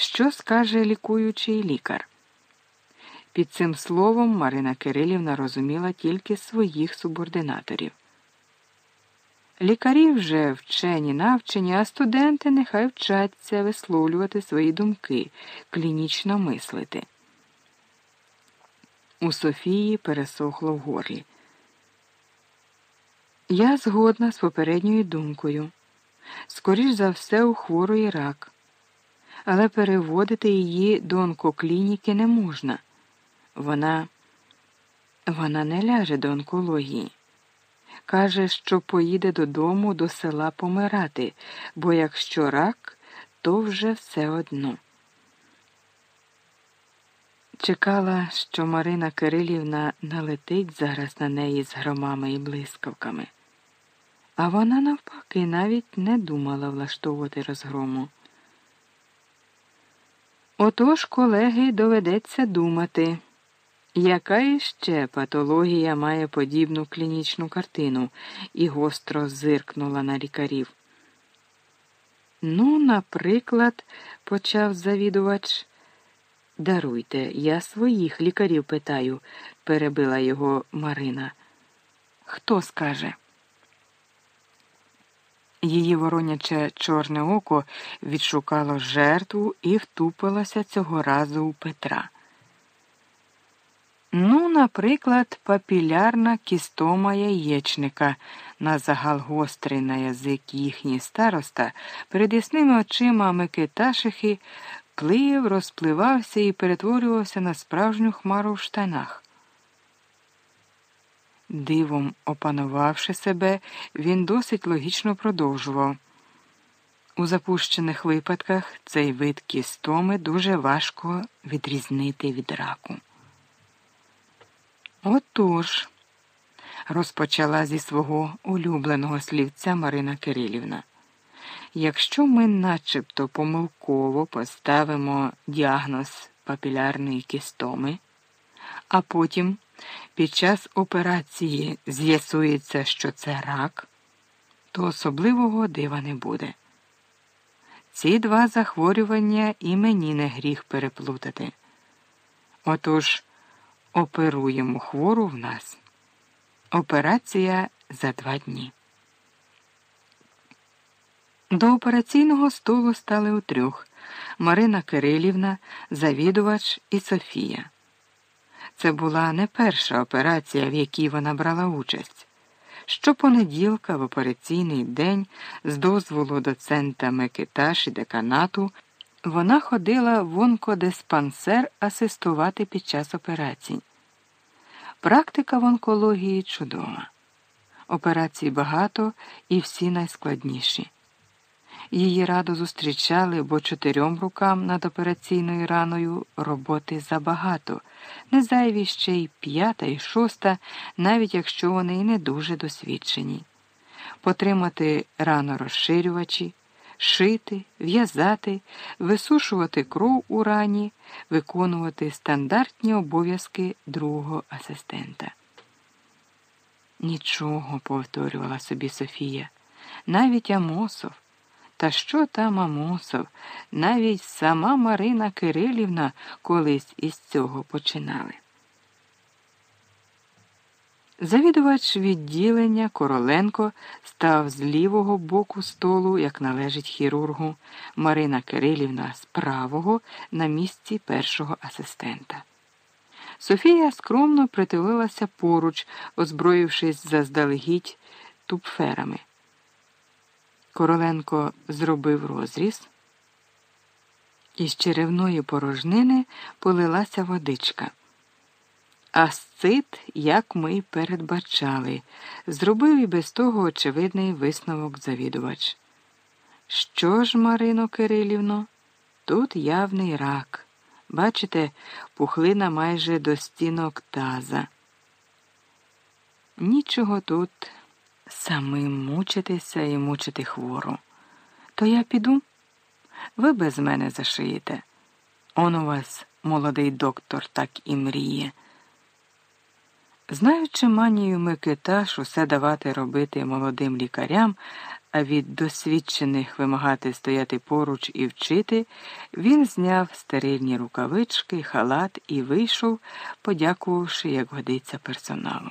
Що скаже лікуючий лікар? Під цим словом Марина Кирилівна розуміла тільки своїх субординаторів. Лікарі вже вчені навчені, а студенти нехай вчаться висловлювати свої думки, клінічно мислити. У Софії пересохло в горлі. Я згодна з попередньою думкою. Скоріш за все, у хворої рак, але переводити її до онкоклініки не можна. Вона, Вона не ляже до онкології. Каже, що поїде додому до села помирати, бо якщо рак, то вже все одно. Чекала, що Марина Кирилівна налетить зараз на неї з громами і блискавками, а вона, навпаки, навіть не думала влаштовувати розгрому. Отож, колеги, доведеться думати. Яка іще патологія має подібну клінічну картину і гостро зиркнула на лікарів? Ну, наприклад, почав завідувач. Даруйте, я своїх лікарів питаю, перебила його Марина. Хто скаже? Її вороняче чорне око відшукало жертву і втупилося цього разу у Петра. Ну, наприклад, папілярна кістома яєчника, на загал гострий на язик їхній староста, перед ясними очима Микиташихи плив, розпливався і перетворювався на справжню хмару в штанах. Дивом опанувавши себе, він досить логічно продовжував. У запущених випадках цей вид кістоми дуже важко відрізнити від раку. Отож, розпочала зі свого улюбленого слівця Марина Кирилівна. Якщо ми начебто помилково поставимо діагноз папілярної кістоми, а потім під час операції з'ясується, що це рак, то особливого дива не буде. Ці два захворювання і мені не гріх переплутати. Отож, Оперуємо хвору в нас. Операція за два дні. До операційного столу стали у трьох Марина Кирилівна, завідувач і Софія. Це була не перша операція, в якій вона брала участь. Щопонеділка в операційний день, з дозволу доцента Микиташ і деканату. Вона ходила в онкодиспансер асистувати під час операцій. Практика в онкології чудова. Операцій багато і всі найскладніші. Її радо зустрічали, бо чотирьом рукам над операційною раною роботи забагато, не зайві ще й п'ята і шоста, навіть якщо вони й не дуже досвідчені. Потримати рано розширювачі шити, в'язати, висушувати кров у рані, виконувати стандартні обов'язки другого асистента. Нічого, повторювала собі Софія, навіть Амосов. Та що там Амосов, навіть сама Марина Кирилівна колись із цього починали. Завідувач відділення Короленко став з лівого боку столу, як належить хірургу, Марина Кирилівна з правого на місці першого асистента. Софія скромно притулилася поруч, озброївшись заздалегідь тупферами. Короленко зробив розріз. Із черевної порожнини полилася водичка. Асцит, як ми й передбачали, зробив і без того очевидний висновок завідувач. Що ж, Марино Кирилівно, тут явний рак. Бачите, пухлина майже до стінок таза. Нічого тут самим мучитися і мучити хвору. То я піду, ви без мене зашиєте. Он у вас, молодий доктор, так і мріє. Знаючи манію Микиташ усе давати робити молодим лікарям, а від досвідчених вимагати стояти поруч і вчити, він зняв стерильні рукавички, халат і вийшов, подякувавши, як годиться персоналу.